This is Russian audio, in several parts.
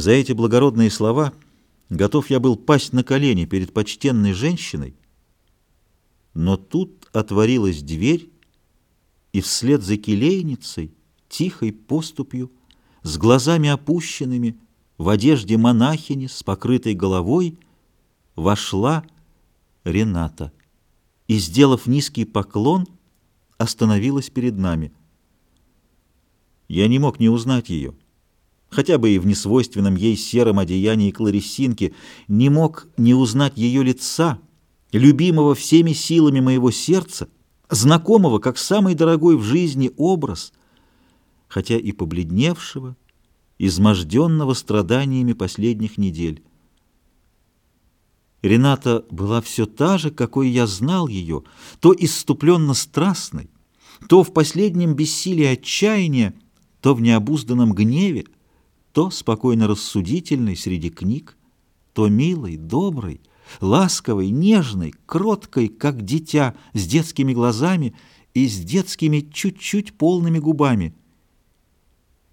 За эти благородные слова готов я был пасть на колени перед почтенной женщиной, но тут отворилась дверь, и вслед за келейницей, тихой поступью, с глазами опущенными, в одежде монахини с покрытой головой, вошла Рената и, сделав низкий поклон, остановилась перед нами. Я не мог не узнать ее хотя бы и в несвойственном ей сером одеянии кларисинки, не мог не узнать ее лица, любимого всеми силами моего сердца, знакомого как самый дорогой в жизни образ, хотя и побледневшего, изможденного страданиями последних недель. Рената была все та же, какой я знал ее, то исступленно страстной, то в последнем бессилии отчаяния, то в необузданном гневе, то спокойно рассудительной среди книг, то милой, доброй, ласковой, нежной, кроткой, как дитя, с детскими глазами и с детскими чуть-чуть полными губами.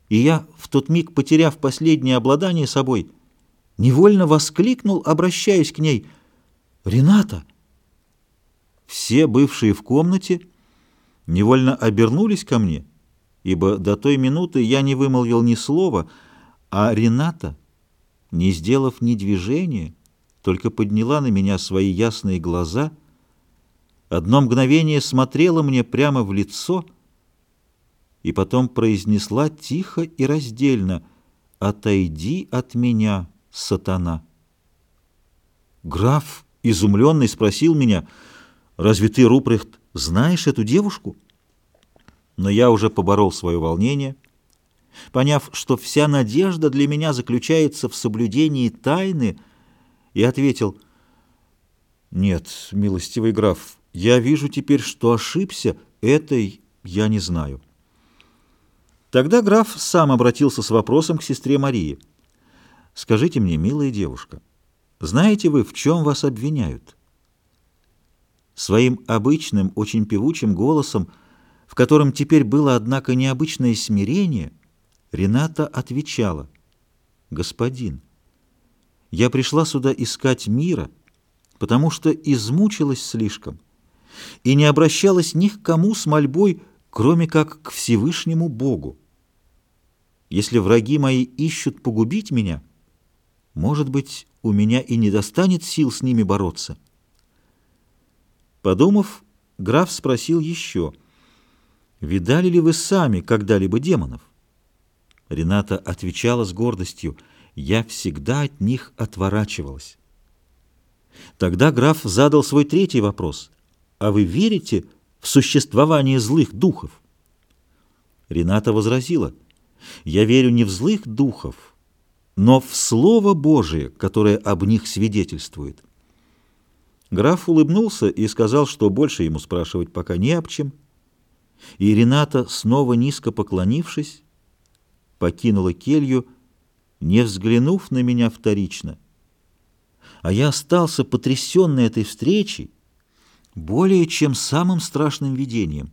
И я, в тот миг потеряв последнее обладание собой, невольно воскликнул, обращаясь к ней, «Рената!» Все бывшие в комнате невольно обернулись ко мне, ибо до той минуты я не вымолвил ни слова — а Рената, не сделав ни движения, только подняла на меня свои ясные глаза, одно мгновение смотрела мне прямо в лицо и потом произнесла тихо и раздельно «Отойди от меня, сатана!» Граф, изумленный, спросил меня «Разве ты, Рупрехт, знаешь эту девушку?» Но я уже поборол свое волнение — Поняв, что вся надежда для меня заключается в соблюдении тайны, и ответил, «Нет, милостивый граф, я вижу теперь, что ошибся, этой я не знаю». Тогда граф сам обратился с вопросом к сестре Марии. «Скажите мне, милая девушка, знаете вы, в чем вас обвиняют?» Своим обычным, очень певучим голосом, в котором теперь было, однако, необычное смирение, Рената отвечала, «Господин, я пришла сюда искать мира, потому что измучилась слишком и не обращалась ни к кому с мольбой, кроме как к Всевышнему Богу. Если враги мои ищут погубить меня, может быть, у меня и не достанет сил с ними бороться». Подумав, граф спросил еще, «Видали ли вы сами когда-либо демонов?» Рената отвечала с гордостью, «Я всегда от них отворачивалась». Тогда граф задал свой третий вопрос. «А вы верите в существование злых духов?» Рената возразила, «Я верю не в злых духов, но в Слово Божие, которое об них свидетельствует». Граф улыбнулся и сказал, что больше ему спрашивать пока не об чем. И Рената, снова низко поклонившись, покинула келью, не взглянув на меня вторично. А я остался потрясенный этой встречей более чем самым страшным видением.